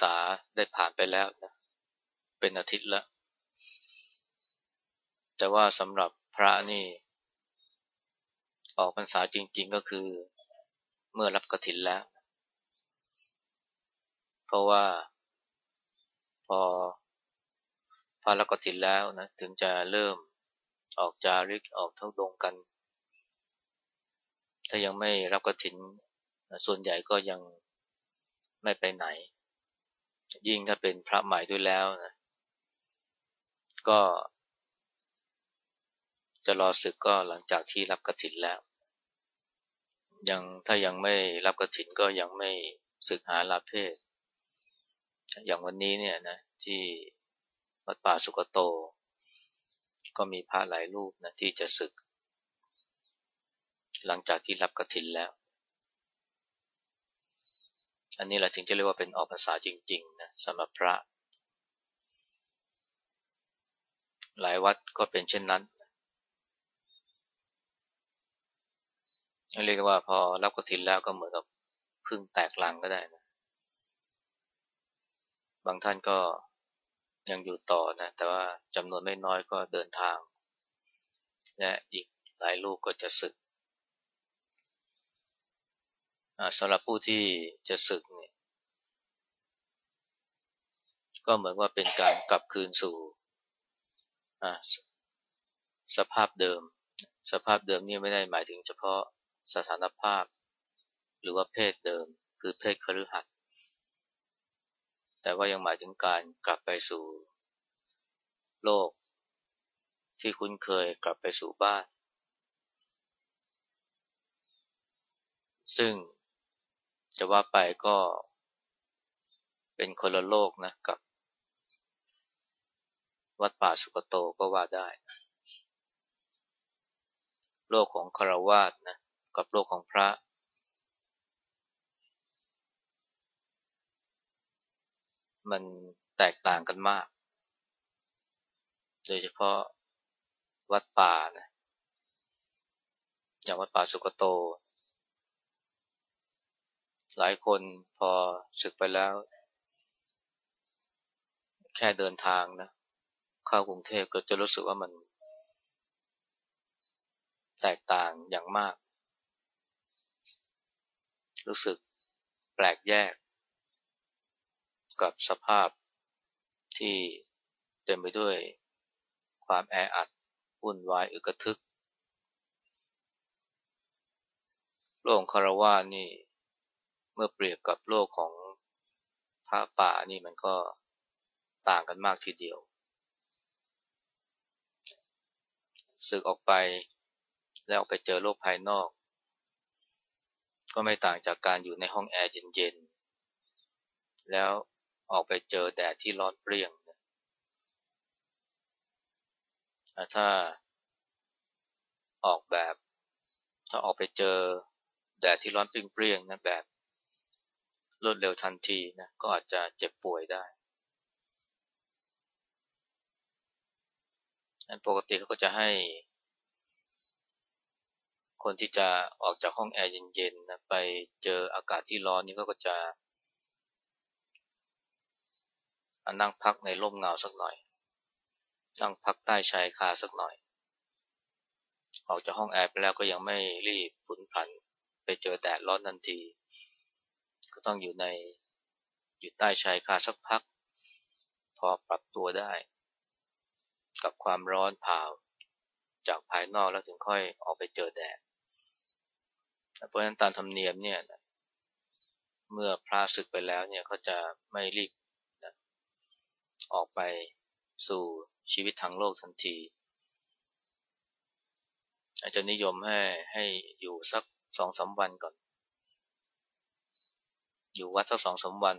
ษาได้ผ่านไปแล้วนะเป็นอาทิตย์แล้ว แต่ว่าสำหรับพระนี่ ออกพรรษาจริง ๆก็คือเมื่อรับกฐินแล้ว เพราะว่าพอพารับกฐินแล้วนะถึงจะเริ่มออกจาริกออกทั้งดงกัน ถ้ายังไม่รับกฐิน ส่วนใหญ่ก็ยังไม่ไปไหน ยิ่งถ้าเป็นพระใหม่ด้วยแล้วนะ ก็ จะรอศึกก็หลังจากที่รับกฐินแล้ว ยังถ้ายังไม่รับกฐินก็ยังไม่ศึกหาลาเพศ อย่างวันนี้เนี่ยนะที่วัดป่าสุกโต ก็มีพระหลายรูปนะที่จะศึก หลังจากที่รับกฐินแล้ว อันนี้แหละถึงจะเรียกว่าเป็นออกภาษาจริงๆนะสำหรับพระ หลายวัดก็เป็นเช่นนั้นเรียกว่าพอรับกฐินแล้วก็เหมือนกับพึ่งแตกลังก็ได้นะบางท่านก็ยังอยู่ต่อนะ แต่ว่าจำนวนไม่น้อยก็เดินทาง และอีกหลายลูกก็จะสึก สำหรับผู้ที่จะศึกเนี่ยก็เหมือนว่าเป็นการกลับคืนสู่สภาพเดิม สภาพเดิมนี่ไม่ได้หมายถึงเฉพาะสถานภาพ หรือว่าเพศเดิม คือเพศคฤหัสถ์แต่ว่ายังหมายถึงการกลับไปสู่โลก ที่คุ้นเคยกลับไปสู่บ้าน ซึ่ง จะว่าไปก็เป็นคนละโลกนะกับ วัดป่าสุกโตก็ว่าได้ โลกของคารวาสนะกับโลกของพระ มันแตกต่างกันมาก โดยเฉพาะวัดป่านะอย่างวัดป่าสุกโต หลายคนพอศึกไปแล้ว แค่เดินทางนะ เข้ากรุงเทพก็จะรู้สึกว่ามัน แตกต่างอย่างมาก รู้สึกแปลกแยก กับสภาพที่เต็มไปด้วยความแออัดวุ่นวายอึกทึกโลกคารวานี่ มื่อเปรียบกับโลกของพระป่านี่มันก็ต่างกันมากทีเดียวสึกออกไปแล้วไปเจอโลกภายนอก ก็ไม่ต่างจากการอยู่ในห้องแอร์เย็นๆ แล้วออกไปเจอแดดที่ร้อนเปรี้ยง ถ้าออกแบบ ถ้าออกไปเจอแดดที่ร้อนเปรี้ยงๆนะแบบ รวดเร็วทันทีนะก็อาจจะเจ็บป่วยได้ ปกติเขาก็จะให้ คนที่จะออกจากห้องแอร์เย็นๆนะไปเจออากาศที่ร้อนนี่ก็จะนั่งพักในร่มเงาสักหน่อย นั่งพักใต้ชายคาสักหน่อย ออกจากห้องแอร์ไปแล้วก็ยังไม่รีบผุนผันไปเจอแดดร้อนทันที ต้องอยู่ในอยู่ใต้ชายคาสักพัก พอปรับตัวได้ กับความร้อนเผาจากภายนอกแล้วถึงค่อยออกไปเจอแดดเพราะฉะนั้นตามธรรมเนียมเนี่ยเมื่อพระศึกไปแล้วเนี่ยเขาจะไม่รีบนะออกไปสู่ชีวิตทางโลกทันที อาจจะนิยมให้ให้อยู่สักสองสาวันก่อน อยู่วัดสักสองสาวัน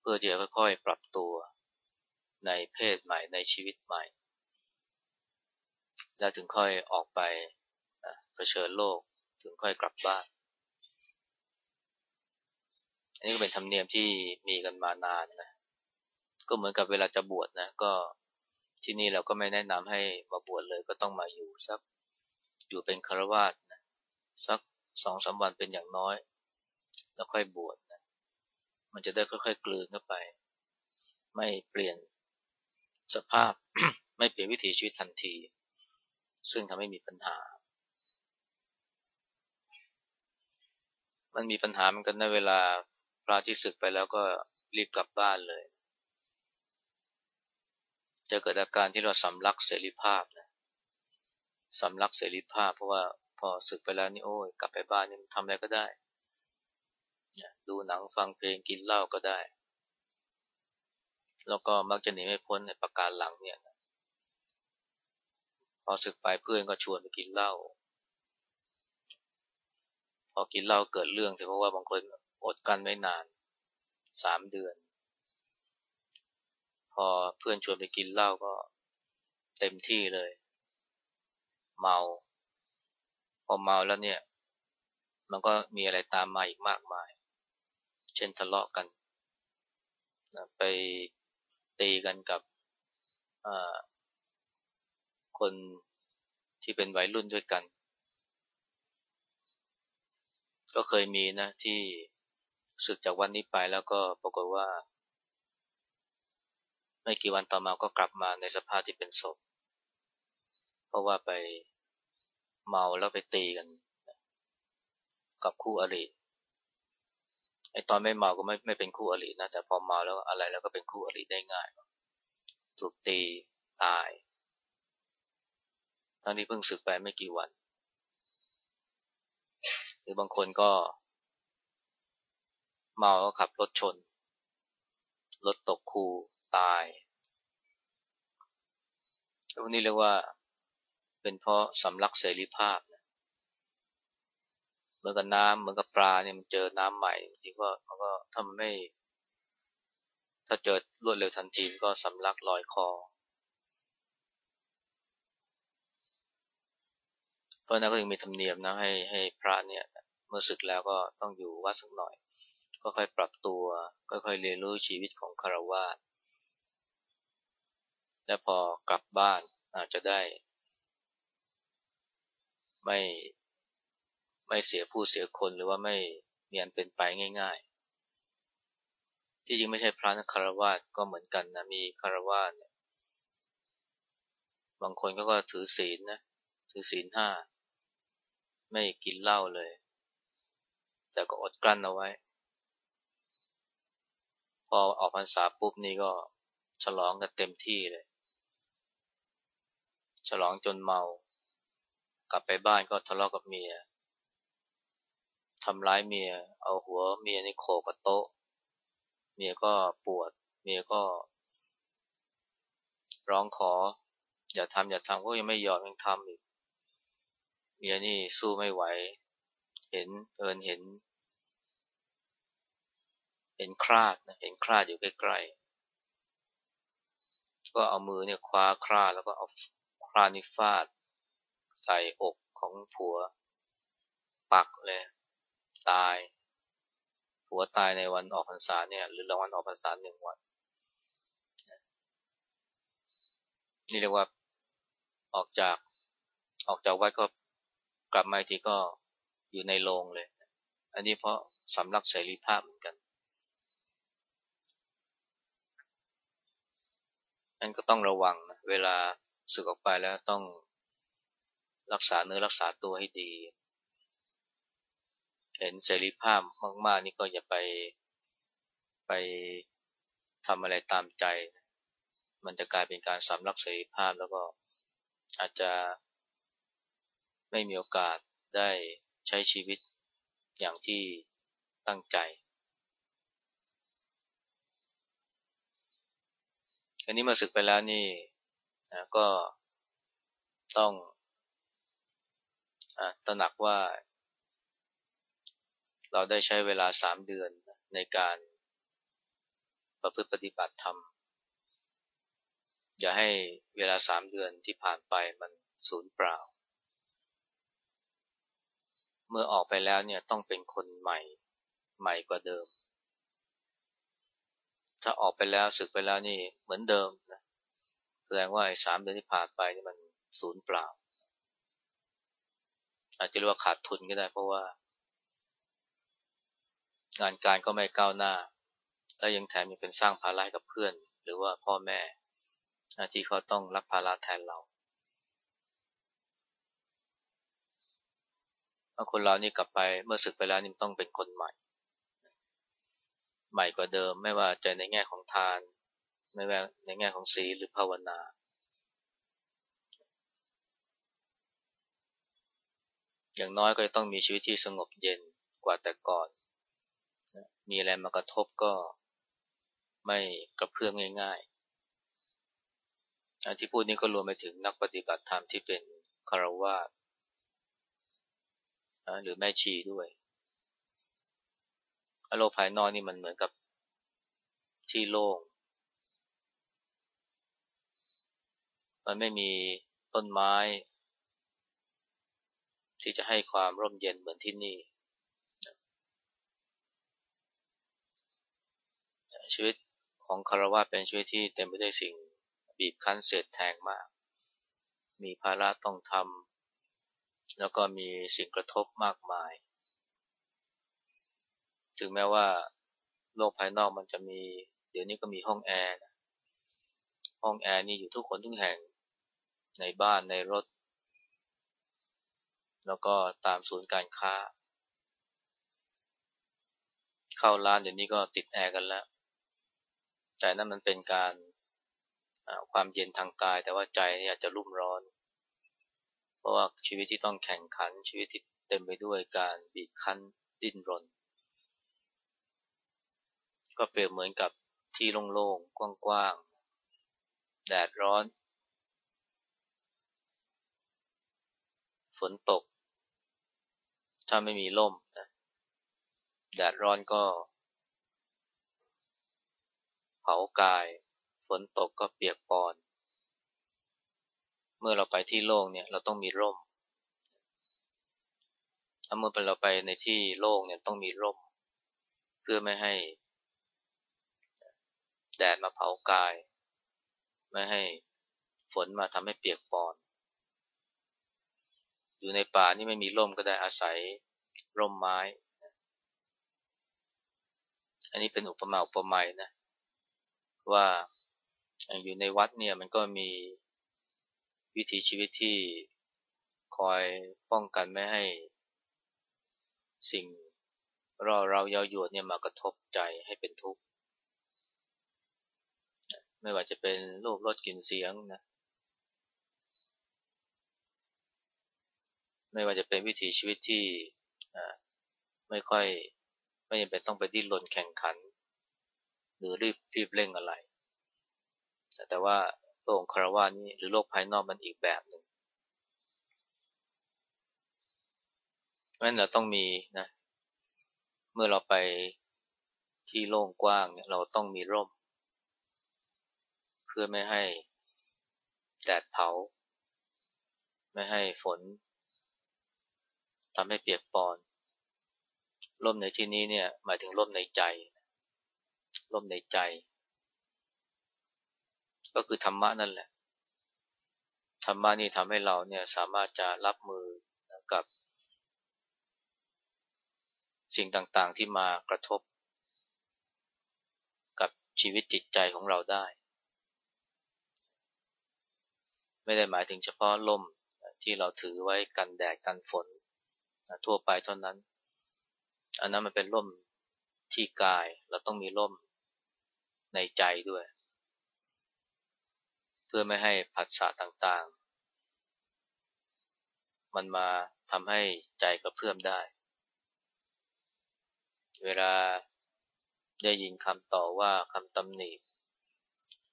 เพื่อที่จะค่อยๆ ปรับตัวในเพศใหม่ในชีวิตใหม่ แล้วถึงค่อยออกไปเผชิญโลกถึงค่อยกลับบ้าน อันนี้ก็เป็นธรรมเนียมที่มีกันมานานนะ ก็เหมือนกับเวลาจะบวชนะ ก็ที่นี่เราก็ไม่แนะนำให้มาบวชเลยก็ต้องมาอยู่สักอยู่เป็นคารวาสนะสักสองสาวันเป็นอย่างน้อย แล้วค่อยบวชนะ มันจะได้ค่อยๆกลืนเข้าไป ไม่เปลี่ยนสภาพไม่เปลี่ยนวิถีชีวิตทันที ซึ่งทำให้มีปัญหา มันมีปัญหาเหมือนกันในเวลาพระที่ศึกไปแล้วก็รีบกลับบ้านเลย จะเกิดอาการที่เราสำลักเสรีภาพนะสำลักเสรีภาพ เพราะว่าพอศึกไปแล้วนี่โอ้ยกลับไปบ้านนี่ทำอะไรก็ได้ ดูหนังฟังเพลงกินเหล้าก็ได้ แล้วก็มักจะหนีไม่พ้นในประการหลังเนี่ยพอศึกไปเพื่อนก็ชวนไปกินเหล้าพอกินเหล้าเกิดเรื่องแต่เพราะว่าบางคนอดกันไม่นานสามเดือน พอเพื่อนชวนไปกินเหล้าก็เต็มที่เลย เมา พอเมาแล้วเนี่ย มันก็มีอะไรตามมาอีกมากมาย เช่นทะเลาะกันไปตีกันกับคนที่เป็นวัยรุ่นด้วยกัน ก็เคยมีนะที่ศึกจากวันนี้ไปแล้วก็ปรากฏว่า ไม่กี่วันต่อมาก็กลับมาในสภาพที่เป็นศพ เพราะว่าไปเมาแล้วไปตีกัน กับคู่อริ ไอตอนไม่เมาก็ไม่ไม่เป็นคู่อรินะแต่พอเมาแล้วอะไรแล้วก็เป็นคู่อริได้ง่าย ถูกตีตายทั้งที่เพิ่งศึกไปไม่กี่วัน หรือบางคนก็ เมาแล้วขับรถชน รถตกคูตายพวกนี้เรียกว่าเป็นเพราะสำลักเสรีภาพ มือนกับน้ำเหมือนกับปลาเนี่ยมันเจอน้ำใหม่จริงก็มันก็ถ้ามันไม่ ถ้าเจอรวดเร็วทันทีก็สำลักลอยคอ เพราะนั้นก็ยังมีธรรมเนียมนะให้ให้พระเนี่ยเมื่อศึกแล้วก็ต้องอยู่วัดสักหน่อย ก็ค่อยปรับตัวค่อยๆเรียนรู้ชีวิตของคารวาสและพอกลับบ้านอาจจะได้ ไม่ ไม่เสียผู้เสียคนหรือว่าไม่มีอันเป็นไปง่ายๆ ที่จริงไม่ใช่พระนะคารวาสก็เหมือนกันนะมีคารวาสเนี่ยบางคนก็ก็ถือศีลนะถือศีลห้าไม่กินเหล้าเลย แต่ก็อดกลั้นเอาไว้ พอออกพรรษาปุ๊บนี่ก็ฉลองกันเต็มที่เลย ฉลองจนเมากลับไปบ้านก็ทะเลาะกับเมีย ทำร้ายเมีย เอาหัวเมียในโขกกับโต๊ะ เมียก็ปวด เมียก็ ร้องขอ อย่าทำอย่าทำก็ยังไม่ยอมยังทำอีก เมียนี่สู้ไม่ไหว เห็นเอินเห็น เห็นคราดนะเห็นคราดอยู่ใกล้ๆ ก็เอามือเนี่ยคว้าคราดแล้วก็เอาคราดนี่ฟาด ใส่อกของผัว ปักเลย ตาย ผัวตายในวันออกพรรษาเนี่ย หรือรางวัลออกพรรษาหนึ่งวัน นี่เรียกว่าออกจากออกจากวัดก็กลับมาทีก็อยู่ในโรงเลย อันนี้เพราะสำลักเสรีภาพเหมือนกันนั้นก็ต้องระวังนะเวลาสึกออกไปแล้วต้องรักษาเนื้อรักษาตัวให้ดี เห็นเสรีภาพมาก ๆ นี่ก็อย่าไปไปทำอะไรตามใจ มันจะกลายเป็นการสำลักเสรีภาพแล้วก็อาจจะไม่มีโอกาสได้ใช้ชีวิตอย่างที่ตั้งใจ อันนี้มาศึกไปแล้วนี่ก็ต้องอตระหนักว่า เราได้ใช้เวลาสามเดือนในการประพฤติปฏิบัติธรรม อย่าให้เวลาสามเดือนที่ผ่านไปมันสูญเปล่า เมื่อออกไปแล้วเนี่ยต้องเป็นคนใหม่ใหม่กว่าเดิม ถ้าออกไปแล้วศึกไปแล้วนี่เหมือนเดิมนะแสดงว่าไอ้สามเดือนที่ผ่านไปนี่มันศูนย์เปล่า อาจจะเรียกว่าขาดทุนก็ได้เพราะว่า งานการก็ไม่ก้าวหน้า และยังแถมยังเป็นสร้างภาระให้กับเพื่อน หรือว่าพ่อแม่ที่เขาต้องรับภาระแทนเราคนเรานี่กลับไปเมื่อศึกไปแล้วนี่ต้องเป็นคนใหม่ ใหม่กว่าเดิมไม่ว่าจะในแง่ของทาน ไม่ว่าในแง่ของศีลหรือภาวนา อย่างน้อยก็ต้องมีชีวิตที่สงบเย็นกว่าแต่ก่อน มีอะไรมากระทบก็ไม่กระเพื่อมง่ายๆที่พูดนี้ก็รวมไปถึงนักปฏิบัติธรรมที่เป็นคารวะหรือแม่ชีด้วยโลกภายนอกนี่มันเหมือนกับที่โล่ง มันไม่มีต้นไม้ ที่จะให้ความร่มเย็นเหมือนที่นี่ ชีวิตของคารวะเป็นชีวิตที่เต็มไปด้วยสิ่งบีบคั้นเสียดแทงมาก มีภาระต้องทำแล้วก็มีสิ่งกระทบมากมาย ถึงแม้ว่าโลกภายนอกมันจะมี เดี๋ยวนี้ก็มีห้องแอร์ห้องแอร์นี่อยู่ทุกคนทุกแห่งในบ้านในรถ แล้วก็ตามศูนย์การค้า เข้าร้านเดี๋ยวนี้ก็ติดแอร์กันแล้ว แต่นั่นมันเป็นการความเย็นทางกาย แต่ว่าใจนี่อาจจะรุ่มร้อน เพราะว่าชีวิตที่ต้องแข่งขันชีวิตที่เต็มไปด้วยการบีบคั้นดิ้นรน ก็เปรียบเหมือนกับที่โล่งๆกว้างๆแดดร้อน ฝนตก ถ้าไม่มีร่มนะแดดร้อนก็ เผากาย ฝนตกก็เปียกปอน เมื่อเราไปที่โล่งเนี่ยเราต้องมีร่มถ้าเมื่อเราไปในที่โล่งเนี่ยต้องมีร่ม เพื่อไม่ให้ แดดมาเผากาย ไม่ให้ฝนมาทำให้เปียกปอน อยู่ในป่านี่ไม่มีร่มก็ได้อาศัยร่มไม้ อันนี้เป็นอุปมาอุปไมยนะ ว่าอยู่ในวัดเนี่ยมันก็มีวิถีชีวิตที่คอยป้องกันไม่ให้สิ่งรอเราเยาหยวนเนี่ยมากระทบใจให้เป็นทุกข์ ไม่ว่าจะเป็นรูปรสกลิ่นเสียงนะ ไม่ว่าจะเป็นวิถีชีวิตที่ไม่ค่อยไม่จำเป็นต้องไปดิ้นรนแข่งขัน รือรีบรีบเร่งอะไร แต่ว่าโลกคารวานี้หรือโลกภายนอกมันอีกแบบหนึ่งเพราะฉะนั้นเราต้องมีนะ เมื่อเราไปที่โล่งกว้างเนี่ยเราต้องมีร่ม เพื่อไม่ให้แดดเผา ไม่ให้ฝนทำให้เปียกปอนร่มในที่นี้เนี่ยหมายถึงร่มในใจ ร่มในใจ ก็คือธรรมะนั่นแหละ ธรรมะนี่ทำให้เราเนี่ยสามารถจะรับมือกับ สิ่งต่างๆที่มากระทบ กับชีวิตจิตใจของเราได้ ไม่ได้หมายถึงเฉพาะล่มที่เราถือไว้กันแดดกันฝนทั่วไปเท่านั้น อันนั้นมันเป็นร่มที่กายเราต้องมีร่ม ในใจด้วย เพื่อไม่ให้ผัสสะต่างๆ มันมาทำให้ใจกระเพื่อมได้ เวลาได้ยินคำต่อว่าคำตำหนิ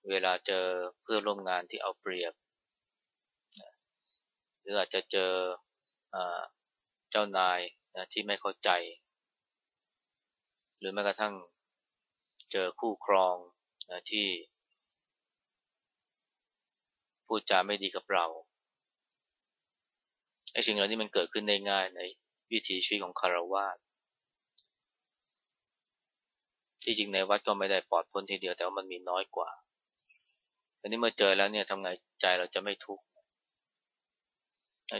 เวลาเจอเพื่อร่วมงานที่เอาเปรียบ หรืออาจจะเจออเจ้านายนะที่ไม่เข้าใจ หรือแม้กระทั่ง เจอคู่ครองนะที่พูดจาไม่ดีกับเราไอ้สิ่งเหล่านี้มันเกิดขึ้นได้ง่ายในวิถีชีวิตของคารวะที่จริงในวัดก็ไม่ได้ปลอดพ้นทีเดียวแต่ว่ามันมีน้อยกว่าอันนี้เมื่อเจอแล้วเนี่ยทำไงใจเราจะไม่ทุกข์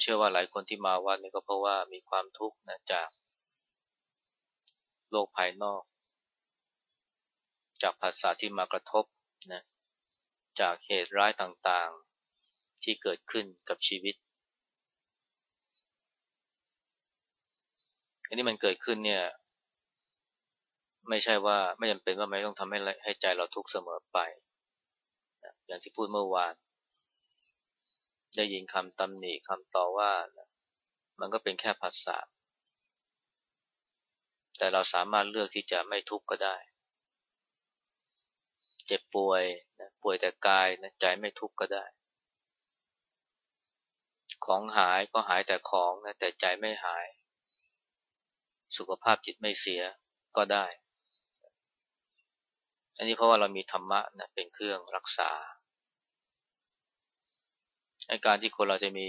เชื่อว่าหลายคนที่มาวัดนี่ก็เพราะว่ามีความทุกข์นะจากโลกภายนอก จากภาษาที่มากระทบนะจากเหตุร้ายต่างๆที่เกิดขึ้นกับชีวิต อันนี้มันเกิดขึ้นเนี่ยไม่ใช่ว่าไม่จำเป็นว่าไม่ต้องทำให้ให้ใจเราทุกข์เสมอไปนะอย่างที่พูดเมื่อวาน ได้ยินคำตำหนิคำต่อว่านะมันก็เป็นแค่ภาษาแต่เราสามารถเลือกที่จะไม่ทุกข์ก็ได้ จ็บป่วยนะป่วยแต่กายนะใจไม่ทุกข์ก็ได้ ของหายก็หายแต่ของนะแต่ใจไม่หาย สุขภาพจิตไม่เสียก็ได้ อันนี้เพราะว่าเรามีธรรมะนะเป็นเครื่องรักษาการที่คนเราจะมี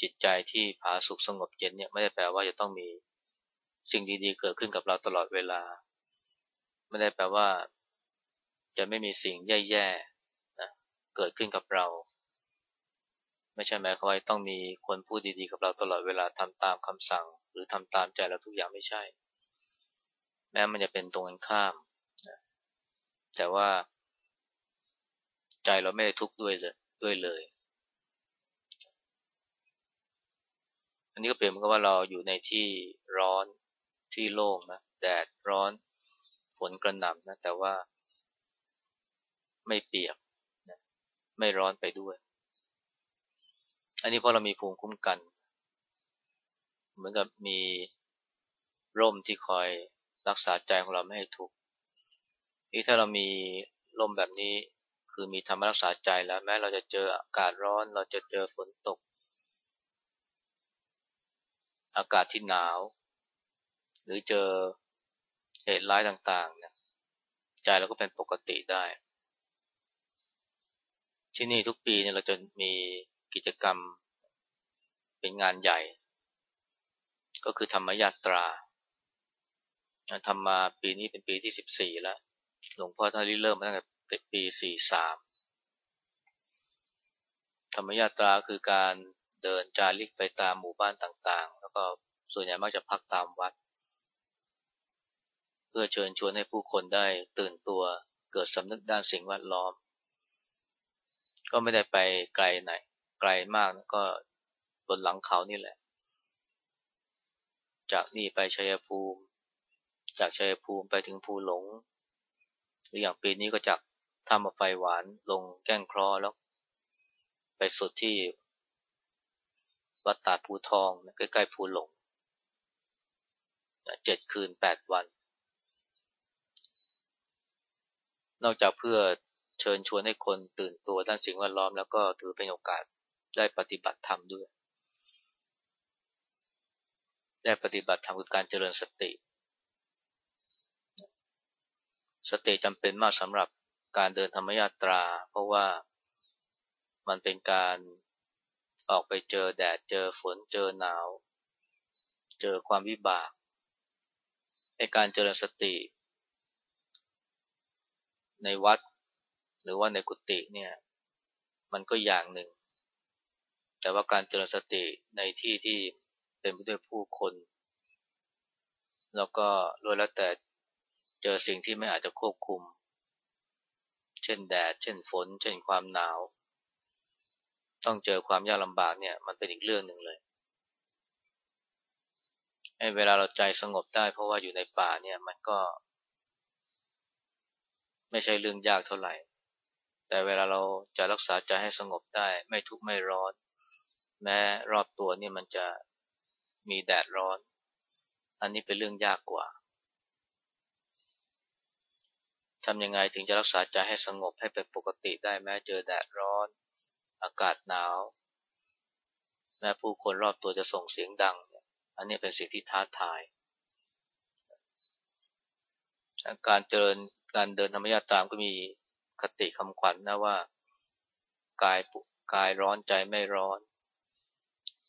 จิตใจที่ผาสุขสงบเย็นเนี่ยไม่ได้แปลว่าจะต้องมีสิ่งดีๆ เกิดขึ้นกับเราตลอดเวลา ไม่ได้แปลว่า จะไม่มีสิ่งแย่ๆนะเกิดขึ้นกับเรา ไม่ใช่หมายความว่าต้องมีคนพูดดีๆกับเราตลอดเวลาทำตามคำสั่ง หรือทำตามใจเราทุกอย่างไม่ใช่ แม้มันจะเป็นตรงกันข้ามแต่ว่าใจเราไม่ได้ทุกข์ด้วยเลยด้วยเลย อันนี้ก็เปลี่ยนเหมือนกับว่าเราอยู่ในที่ร้อนที่โล่งนะแดดร้อนฝนกระหน่ำนะแต่ว่า ไม่เปียกนะไม่ร้อนไปด้วย อันนี้เพราะเรามีภูมิคุ้มกัน เหมือนกับมีร่มที่คอยรักษาใจของเราไม่ให้ทุกข์นี่ถ้าเรามีลมแบบนี้คือมีธรรมรักษาใจแล้ว แม้เราจะเจออากาศร้อน เราจะเจอฝนตก อากาศที่หนาว หรือเจอเหตุร้ายต่างๆเนี่ยใจเราก็เป็นปกติได้ ที่นี่ทุกปีเนี่ยเราจะมีกิจกรรมเป็นงานใหญ่ ก็คือธรรมยาตราทำมาปีนี้เป็นปีที่สิบสี่แล้ว หลวงพ่อท่านริเริ่มมาตั้งแต่ปีสี่สามธรรมยาตราคือการเดินจาริกไปตามหมู่บ้านต่างๆ แล้วก็ส่วนใหญ่มักจะพักตามวัด เพื่อเชิญชวนให้ผู้คนได้ตื่นตัวเกิดสำนึกด้านสิ่งแวดล้อม ก็ไม่ได้ไปไกลไหน ไกลมากก็บนหลังเขานี่แหละ จากนี่ไปชัยภูมิ จากชัยภูมิไปถึงภูหลง หรืออย่างปีนี้ก็จากท่ามาไฟหวานลงแก้งคลอแล้ว ไปสุดที่วัดตาภูทองใกล้ๆภูหลงเจ็ดคืนแปดวัน นอกจากเพื่อ เชิญชวนให้คนตื่นตัวด้านสิ่งแวดล้อม แล้วก็ถือเป็นโอกาสได้ปฏิบัติธรรมด้วย ได้ปฏิบัติธรรมคือการเจริญสติ สติจำเป็นมากสำหรับการเดินธรรมยาตรา เพราะว่ามันเป็นการออกไปเจอแดดเจอฝนเจอหนาว เจอความวิบากไอการเจริญสติ ในวัด รือว่าในกุฏิเนี่ย มันก็อย่างหนึ่ง แต่ว่าการเจริญสติในที่ที่เต็มไปด้วยผู้คน แล้วก็รวยแล้วแต่เจอสิ่งที่ไม่อาจจะควบคุม เช่นแดด เช่นฝน เช่นความหนาว ต้องเจอความยากลำบากเนี่ย มันเป็นอีกเรื่องหนึ่งเลยเวลาเราใจสงบได้เพราะว่าอยู่ในป่าเนี่ย มันก็ ไม่ใช่เรื่องยากเท่าไหร่ แต่เวลาเราจะรักษาใจให้สงบได้ ไม่ทุกข์ไม่ร้อน แม้รอบตัวนี่มันจะมีแดดร้อน อันนี้เป็นเรื่องยากกว่าทำยังไงถึงจะรักษาใจให้สงบให้เป็นปกติได้แม้เจอแดดร้อน อากาศหนาวแม้ผู้คนรอบตัวจะส่งเสียงดัง อันนี้เป็นสิ่งที่ท้าทาย การเจริญการเดินธรรมยาตามก็มี คติคำขวัญนนะว่ากายกายร้อนใจไม่ร้อน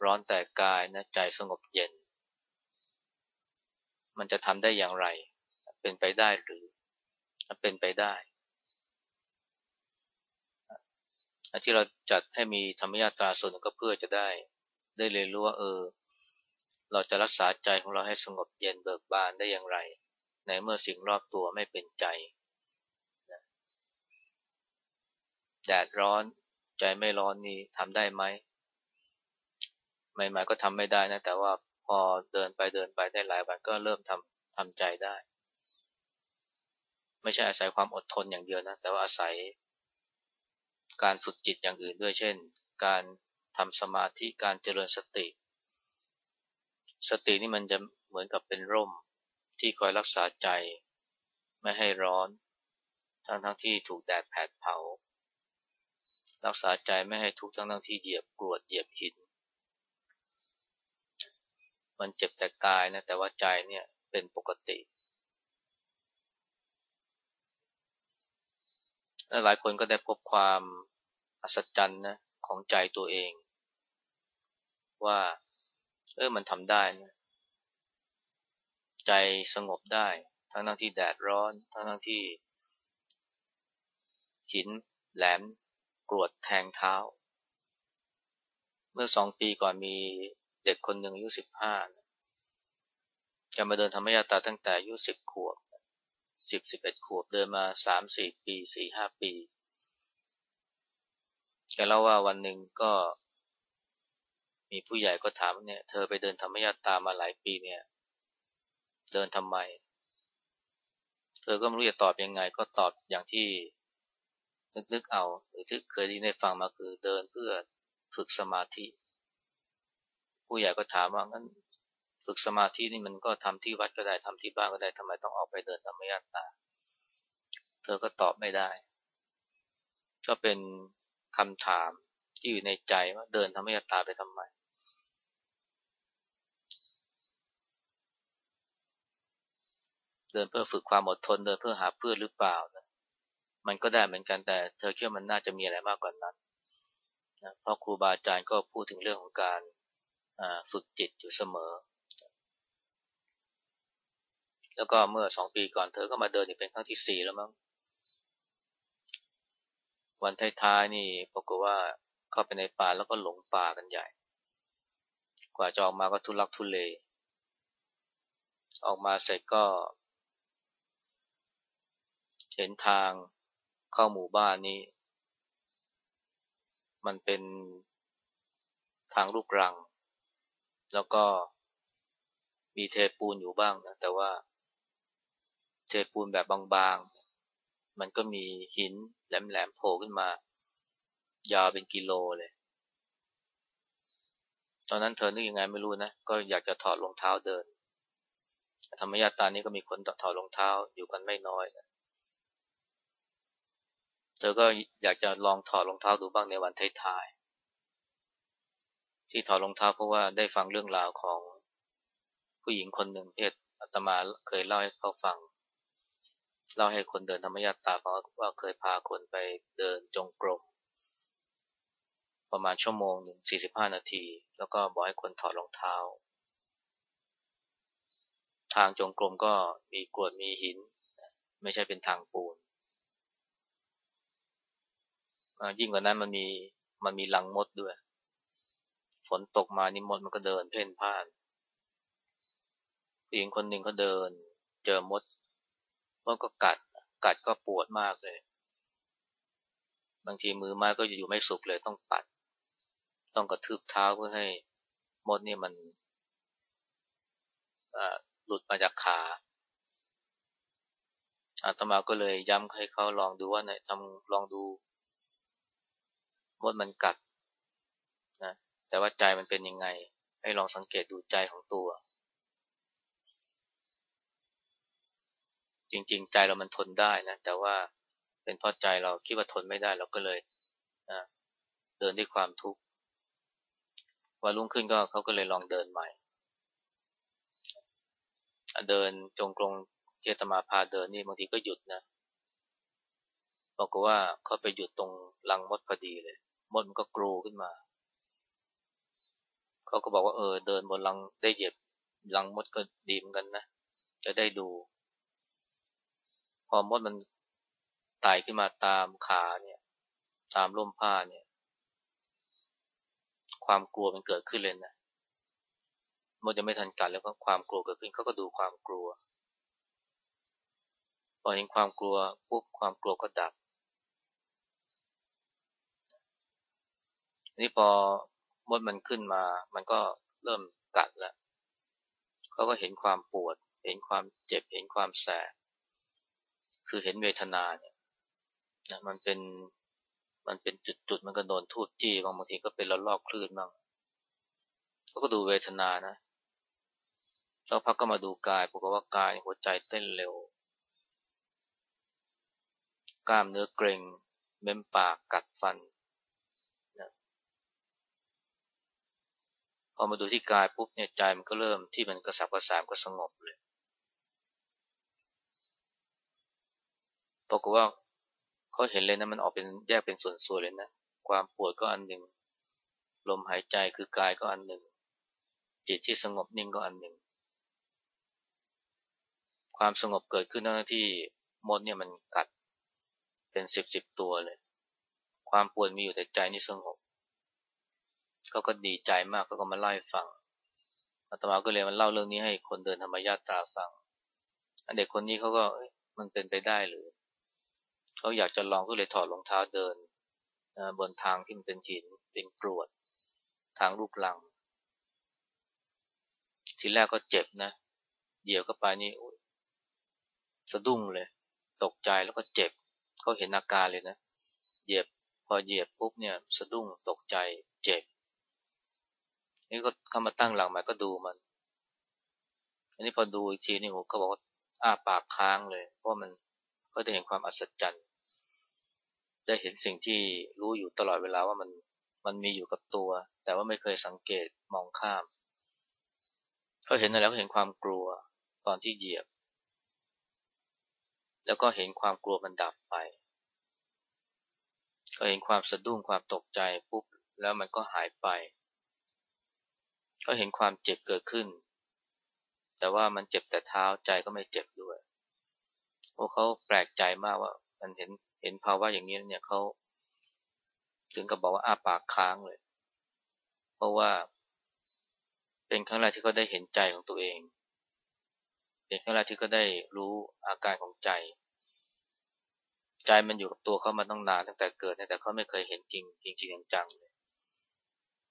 ร้อนแต่กายนะใจสงบเย็น มันจะทำได้อย่างไร เป็นไปได้หรือเป็นไปได้ที่เราจัดให้มีธรรมยาตราส่วนก็เพื่อจะได้ ได้เรียนรู้ว่าเออ เราจะรักษาใจของเราให้สงบเย็นเบิกบานได้อย่างไร ในเมื่อสิ่งรอบตัวไม่เป็นใจ แดดร้อน ใจไม่ร้อนนี่ทำได้ไหมใหม่ๆก็ทำไม่ได้นะ แต่ว่าพอเดินไปเดินไปได้หลายวันก็เริ่มทำทำใจได้ ไม่ใช่อาศัยความอดทนอย่างเดียวนะ แต่ว่าอาศัยการฝึกจิตอย่างอื่นด้วย เช่น การทำสมาธิ การเจริญสติ สตินี่มันจะเหมือนกับเป็นร่มที่คอยรักษาใจ ไม่ให้ร้อน ทั้งทั้งที่ถูกแดดแผดเผา รักษาใจไม่ให้ทุกข์ทั้งทั้งที่เหยียบกรวดเหยียบหิน มันเจ็บแต่กายนะแต่ว่าใจเนี่ยเป็นปกติและหลายคนก็ได้พบความอัศจรรย์นะของใจตัวเอง ว่าเออมันทำได้นะใจสงบได้ ทั้งทั้งที่แดดร้อน ทั้งทั้งที่หินแหลม กรวดแทงเท้า เมื่อสองปีก่อนมีเด็กคนหนึ่งอายุสิบห้าแกมาเดินธรรมยาตาตั้งแต่อายุสิบขวบสิบสิบเอ็ดขวบเดินมาสามสี่ปีสี่ห้าปีแกเล่าว่าวันหนึ่งก็มีผู้ใหญ่ก็ถามเนี่ยเธอไปเดินธรรมยาตามาหลายปีเนี่ย เดินทำไม เธอก็ไม่รู้จะตอบยังไง ก็ตอบอย่างที่ นึกๆเอา หรือที่เคยได้ฟังมาคือเดินเพื่อฝึกสมาธิ ผู้ใหญ่ก็ถามว่างั้นฝึกสมาธินี่มันก็ทำที่วัดก็ได้ทำที่บ้านก็ได้ทำไมต้องออกไปเดินธรรมยาตา เธอก็ตอบไม่ได้ ก็เป็นคำถามที่อยู่ในใจว่าเดินธรรมยาตาไปทำไมเดินเพื่อฝึกความอดทนเดินเพื่อหาเพื่อนหรือเปล่านะ มันก็ได้เหมือนกันแต่เธอคิดว่ามันน่าจะมีอะไรมากกว่านั้นนะเพราะครูบาอาจารย์ก็พูดถึงเรื่องของการฝึกจิตอยู่เสมอ แล้วก็เมื่อสองปีก่อนเธอก็มาเดินอีกเป็นครั้งที่สี่แล้วมั้งวันท้ายๆนี่ปรากฏว่าเข้าไปในป่าแล้วก็หลงป่ากันใหญ่ กว่าจะออกมาก็ทุลักทุเล ออกมาเสร็จก็ เห็นทาง เข้าหมู่บ้านนี้ มันเป็นทางลูกรัง แล้วก็มีเทปูนอยู่บ้างนะแต่ว่าเทปูนแบบบางๆ มันก็มีหินแหลมๆโผล่ขึ้นมา ยาวเป็นกิโลเลย ตอนนั้นเธอนึกยังไงไม่รู้นะ ก็อยากจะถอดรองเท้าเดินธรรมยาตานี้ก็มีคนถอดรองเท้าอยู่กันไม่น้อยนะ เธอก็อยากจะลองถอดรองเท้าดูบ้างในวันท้ายๆที่ถอดรองเท้าเพราะว่าได้ฟังเรื่องราวของผู้หญิงคนหนึ่งที่อาตมาเคยเล่าให้เขาฟัง เล่าให้คนเดินธรรมยาตาฟังว่าเคยพาคนไปเดินจงกรมประมาณชั่วโมงหนึ่งสี่สิบห้านาที แล้วก็บอกให้คนถอดรองเท้า ทางจงกรมก็มีกรวดมีหิน ไม่ใช่เป็นทางปูน ยิ่งกว่านั้นมันมีมันมีหลังมดด้วย ฝนตกมานี่มดมันก็เดินเพ่นพ่านผู้หญิงคนหนึ่งเขาเดิน เจอมดมดก็กัด กัดก็ปวดมากเลย บางทีมือไม้ก็อยู่ไม่สุกเลยต้องปัด ต้องกระทืบเท้าเพื่อให้มดนี่มันหลุดมาจากขาอาตมาก็เลยย้ำให้เขาลองดูว่าไหนทำลองดู มดมันกัดนะแต่ว่าใจมันเป็นยังไง ให้ลองสังเกตดูใจของตัว จริง ๆ ใจเรามันทนได้นะแต่ว่าเป็นเพราะใจเราคิดว่าทนไม่ได้เราก็เลยนะเดินด้วยความทุกข์วันรุ่งขึ้นก็เขาก็เลยลองเดินใหม่ เดินจงกรมเจตมาพาเดินนี่บางทีก็หยุดนะบอกว่าเขาไปหยุดตรงลังมดพอดีเลย มดมันก็กรูขึ้นมา เขาก็บอกว่าเออเดินบนลังได้เหยียบลังมดก็ดีเหมือนกันนะ จะได้ดู พอมดมันไต่ขึ้นมาตามขาเนี่ย ตามร่มผ้าเนี่ย ความกลัวมันเกิดขึ้นเลยนะมดจะไม่ทันกันแล้วก็ความกลัวเกิดขึ้นเขาก็ดูความกลัวพอเห็นความกลัวปุ๊บความกลัวก็ดับ นี่พอมดมันขึ้นมา มันก็เริ่มกัดแล้วเขาก็เห็นความปวด เห็นความเจ็บ เห็นความแสบ คือเห็นเวทนาเนี่ยนะมันเป็น มันเป็นจุดๆ มันก็โดนทูดจี้ บางบางทีก็เป็นระลอกคลื่นบ้างเขาก็ดูเวทนานะสักพักก็มาดูกายปรากฏว่ากายหัวใจเต้นเร็ว กล้ามเนื้อเกร็ง เม้มปากกัดฟันนะ พอมาดูที่กายปุ๊บเนี่ยใจมันก็เริ่มที่มันกระสับกระส่ายก็สงบเลยปรากฏว่าเขาเห็นเลยนะมันออกเป็นแยกเป็นส่วนๆเลยนะ ความปวดก็อันหนึ่ง ลมหายใจคือกายก็อันหนึ่ง จิตที่สงบนิ่งก็อันหนึ่ง ความสงบเกิดขึ้นทั้งที่มดเนี่ยมันกัดเป็นสิบสิบตัวเลย ความปวดมีอยู่แต่ใจนี่สงบ เขาก็ดีใจมากเขาก็มาเล่าให้ฟังอาตมาก็เลยมันเล่าเรื่องนี้ให้คนเดินธรรมญาตราฟังเด็กคนนี้เขาก็มันเป็นไปได้หรือเขาอยากจะลองก็เลยถอดรองเท้าเดินบนทางที่มันเป็นหินเป็นกรวด ทางลูกลัง ทีแรกก็เจ็บนะเดี๋ยวก็ไปนี่สะดุ้งเลย ตกใจแล้วก็เจ็บเขาเห็นอาการเลยนะเหยียบพอเหยียบปุ๊บเนี่ย สะดุ้งตกใจเจ็บ นี่ก็เข้ามาตั้งหลังใหม่ก็ดูมัน อันนี้พอดูอีกทีนี่ผมก็บอกว่าอ้าปากค้างเลย เพราะมันก็ได้เห็นความอัศจรรย์ได้เห็นสิ่งที่รู้อยู่ตลอดเวลาว่ามันมันมีอยู่กับตัว แต่ว่าไม่เคยสังเกตมองข้ามเขาเห็นแล้วเห็นความกลัวตอนที่เหยียบ แล้วก็เห็นความกลัวมันดับไป ก็เห็นความสะดุ้งความตกใจปุ๊บแล้วมันก็หายไป ก็เห็นความเจ็บเกิดขึ้น แต่ว่ามันเจ็บแต่เท้าใจก็ไม่เจ็บด้วยพวกเขาแปลกใจมากว่า มันเห็นเห็นภาวะอย่างนี้เนี่ยเขาถึงกับบอกว่าอ้าปากค้างเลย เพราะว่าเป็นครั้งแรกที่เขาได้เห็นใจของตัวเอง เป็นครั้งแรกที่เขาได้รู้อาการของใจ ใจมันอยู่กับตัวเขามาต้องนานตั้งแต่เกิดแต่เขาไม่เคยเห็นจริงจริงจริงจังเลย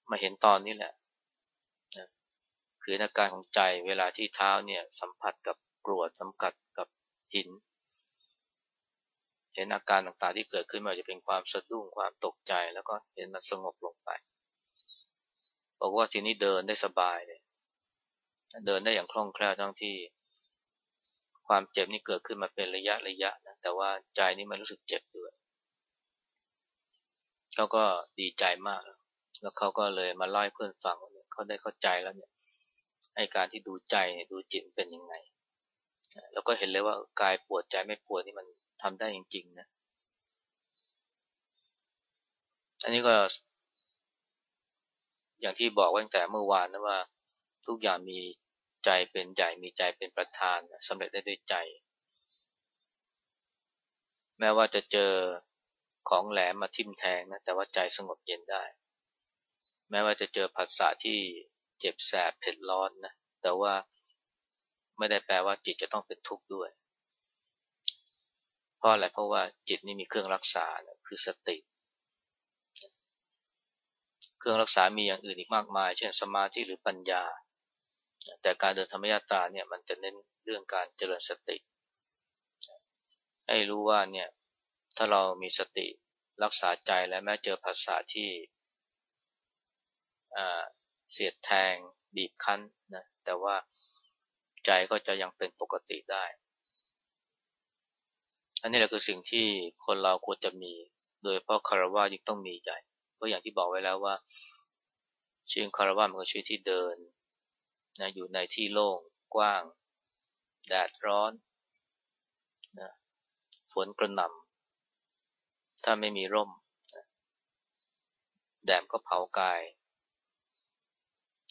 มาเห็นตอนนี้แหละ คืออาการของใจเวลาที่เท้าเนี่ยสัมผัสกับกรวดสัมผัสกับหิน เห็นอาการต่างๆที่เกิดขึ้นมาจะเป็นความสะดุ้งความตกใจแล้วก็เห็นมันสงบลงไปบอกว่าทีนี้เดินได้สบายเลยเดินได้อย่างคล่องแคล่วทั้งที่ ความเจ็บนี่เกิดขึ้นมาเป็นระยะระยะนะแต่ว่าใจนี่มันรู้สึกเจ็บด้วยเขาก็ดีใจมาก แล้วเขาก็เลยมาเล่าให้เพื่อนฟังเขาได้เข้าใจแล้วเนี่ย ไอการที่ดูใจเนี่ยดูจิตเป็นยังไง แล้วก็เห็นเลยว่ากายปวดใจไม่ปวดนี่มันทำได้จริงๆนะ อันนี้ก็ อย่างที่บอกตั้งแต่เมื่อวานนะว่า ทุกอย่างมีใจเป็นใหญ่มีใจเป็นประธานสำเร็จได้ด้วยใจ แม้ว่าจะเจอของแหลมมาทิ่มแทงนะแต่ว่าใจสงบเย็นได้ แม้ว่าจะเจอผัสสะที่ เจ็บแสบเผ็ดร้อนนะแต่ว่าไม่ได้แปลว่าจิตจะต้องเป็นทุกข์ด้วยเพราะอะไรเพราะว่าจิตนี่มีเครื่องรักษานะคือสติ เครื่องรักษามีอย่างอื่นอีกมากมาย เช่นสมาธิหรือปัญญา แต่การเดินธรรมยาตราเนี่ยมันจะเน้นเรื่องการเจริญสติ ให้รู้ว่าเนี่ยถ้าเรามีสติรักษาใจและแม้เจอภาษาที่ เสียดแทง บีบคั้นนะแต่ว่าใจก็จะยังเป็นปกติได้ อันนี้แหละคือสิ่งที่คนเราควรจะมี โดยเพราะคารวะยิ่งต้องมีใจเพราะอย่างที่บอกไว้แล้วว่าชีวิตคารวะมันคือชีวิตที่เดินนะอยู่ในที่โล่งกว้าง แดดร้อนนะฝนกระหน่ำถ้าไม่มีร่มนะแดดก็เผากาย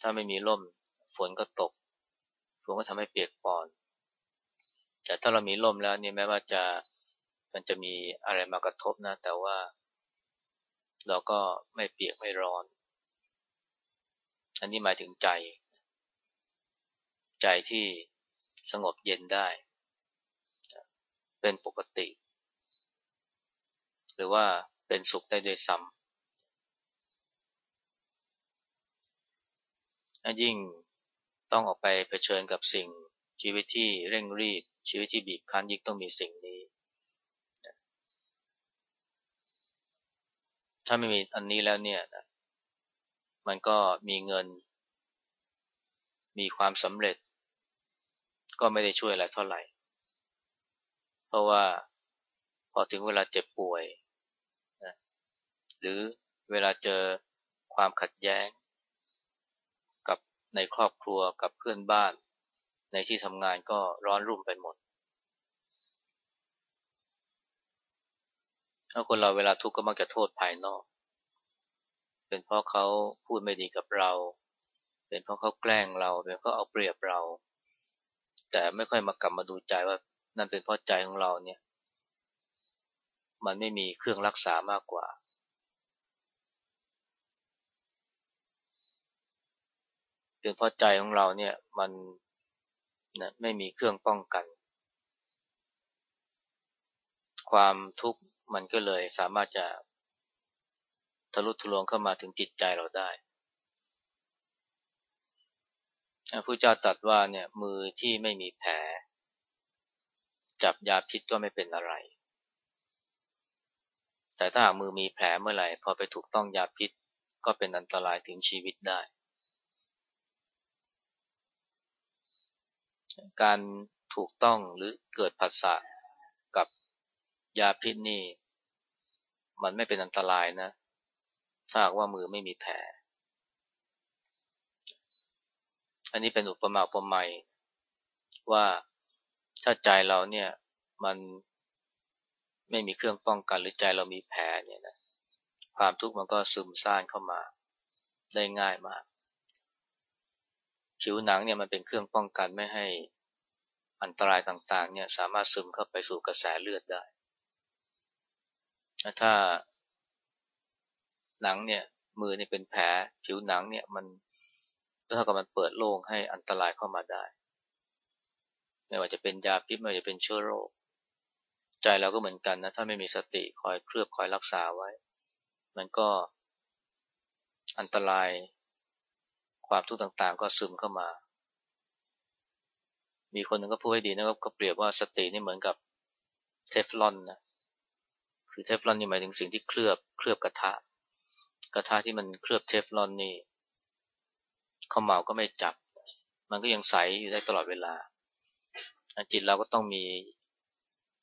ถ้าไม่มีร่มฝนก็ตก ฝนก็ทำให้เปียกปอน แต่ถ้าเรามีร่มแล้วเนี่ยแม้ว่าจะมันจะมีอะไรมากระทบนะ แต่ว่า เราก็ไม่เปียกไม่ร้อน อันนี้หมายถึงใจ ใจที่สงบเย็นได้ เป็นปกติ หรือว่าเป็นสุขได้ด้วยซ้ำ ยิ่งต้องออกไปเผชิญกับสิ่งชีวิตที่เร่งรีบ ชีวิตที่บีบคั้นยิ่งต้องมีสิ่งนี้ ถ้าไม่มีอันนี้แล้วเนี่ยนะมันก็มีเงิน มีความสำเร็จ ก็ไม่ได้ช่วยอะไรเท่าไหร่ เพราะว่าพอถึงเวลาเจ็บป่วยนะหรือเวลาเจอความขัดแย้ง ในครอบครัวกับเพื่อนบ้าน ในที่ทำงานก็ร้อนรุ่มไปหมดถ้าคนเราเวลาทุกข์ก็มักจะโทษภายนอก เป็นเพราะเขาพูดไม่ดีกับเรา เป็นเพราะเขาแกล้งเรา เป็นเพราะเอาเปรียบเรา แต่ไม่ค่อยมากลับมาดูใจว่านั่นเป็นเพราะใจของเราเนี่ย มันไม่มีเครื่องรักษามากกว่า เป็นเพราะใจของเราเนี่ยมันนะไม่มีเครื่องป้องกัน ความทุกข์มันก็เลยสามารถจะทะลุทะลวงเข้ามาถึงจิตใจเราได้พระพุทธเจ้าตรัสว่าเนี่ยมือที่ไม่มีแผล จับยาพิษก็ไม่เป็นอะไร แต่ถ้าหากมือมีแผลเมื่อไหร่พอไปถูกต้องยาพิษก็เป็นอันตรายถึงชีวิตได้ การถูกต้องหรือเกิดผัสสะกับยาพิษนี่ มันไม่เป็นอันตรายนะ ถ้าหากว่ามือไม่มีแผล อันนี้เป็นอุปมาอุปไมยว่าถ้าใจเราเนี่ยมันไม่มีเครื่องป้องกันหรือใจเรามีแผลเนี่ยนะความทุกข์มันก็ซึมซ่านเข้ามาได้ง่ายมาก ผิวหนังเนี่ยมันเป็นเครื่องป้องกันไม่ให้อันตรายต่างๆ เนี่ยสามารถซึมเข้าไปสู่กระแสเลือดได้ ถ้าหนังเนี่ยมือเนี่ยเป็นแผลผิวหนังเนี่ยมันเท่ากับมันเปิดโล่งให้อันตรายเข้ามาได้ ไม่ว่าจะเป็นยาพิษไม่ว่าจะเป็นเชื้อโรค ใจเราก็เหมือนกันนะถ้าไม่มีสติคอยเคลือบคอยรักษาไว้ มันก็อันตราย ความทุกข์ต่างๆ ก็ซึมเข้ามา มีคนหนึ่งก็พูดให้ดีนะครับ ก็เปรียบว่าสตินี่เหมือนกับเทฟลอนนะคือเทฟลอนนี่หมายถึงสิ่งที่เคลือบเคลือบกระทะ กระทะที่มันเคลือบเทฟลอนนี่เขม่าก็ไม่จับ มันก็ยังใสอยู่ได้ตลอดเวลา จิตเราก็ต้องมี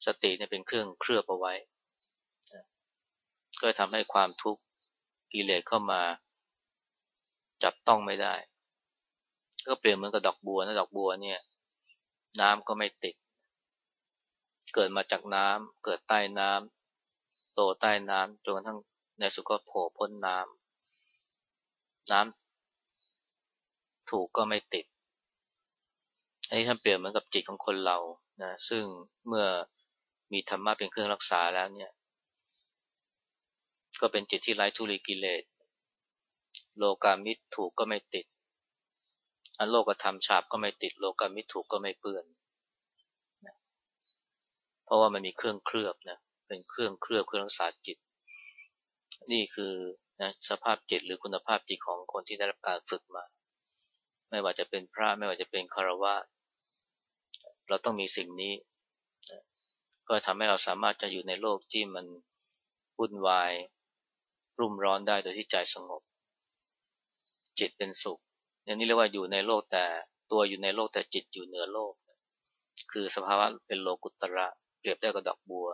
สติเนี่ยเป็นเครื่องเคลือบเอาไว้ ก็ทำให้ความทุกข์กิเลสเข้ามา จับต้องไม่ได้ ก็เปลี่ยนเหมือนกับดอกบัวนะดอกบัวเนี่ย น้ำก็ไม่ติด เกิดมาจากน้ำเกิดใต้น้ำโตใต้น้ำจนกระทั่งในสุดก็โผล่พ้นน้ำน้ำถูกก็ไม่ติดอันนี้ท่านเปรียบเหมือนกับจิตของคนเรานะซึ่งเมื่อมีธรรมะเป็นเครื่องรักษาแล้วเนี่ย ก็เป็นจิตที่ไร้ทุลีกิเลส โลกามิตรถูกก็ไม่ติด อันโลกธรรมฉาบก็ไม่ติด โลกามิตรถูกก็ไม่เปื้อนเพราะว่ามันมีเครื่องเคลือบนะเป็นเครื่องเคลือบเครื่องรักษาจิต นี่คือนะสภาพจิตหรือคุณภาพจิตของคนที่ได้รับการฝึกมา ไม่ว่าจะเป็นพระไม่ว่าจะเป็นคารวะเราต้องมีสิ่งนี้ ก็ทำให้เราสามารถจะอยู่ในโลกที่มันวุ่นวายรุ่มร้อนได้โดยที่ใจสงบ จิตเป็นสุขอย่างนี้เรียกว่าอยู่ในโลกแต่ตัวอยู่ในโลกแต่จิตอยู่เหนือโลก คือสภาวะเป็นโลกุตระเปรียบได้กับดอกบัว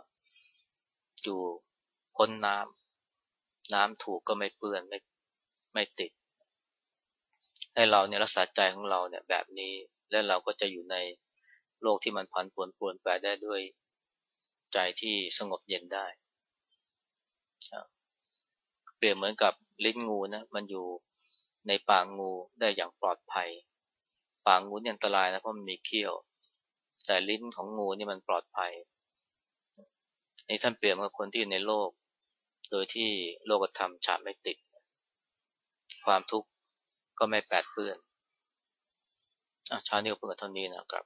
อยู่พ้นน้ำน้ำถูกก็ไม่เปื้อนไม่ไม่ติด ให้เราเนี่ยรักษาใจของเราเนี่ยแบบนี้แล้วเราก็จะอยู่ในโลกที่มันผันปวนปวนแปรได้ด้วยใจที่สงบเย็นได้เปรียบเหมือนกับลิ้นงูนะมันอยู่ ในปากงูได้อย่างปลอดภัย ปากงูเนี่ยอันตรายนะเพราะมันมีเขี้ยว แต่ลิ้นของงูนี่มันปลอดภัยนี่ท่านเปรียบกับคนที่ในโลก โดยที่โลกธรรมฉาบไม่ติด ความทุกข์ก็ไม่แปดเปื้อนอ้าวชาเนียเพิ่งเท่านี้นะครับ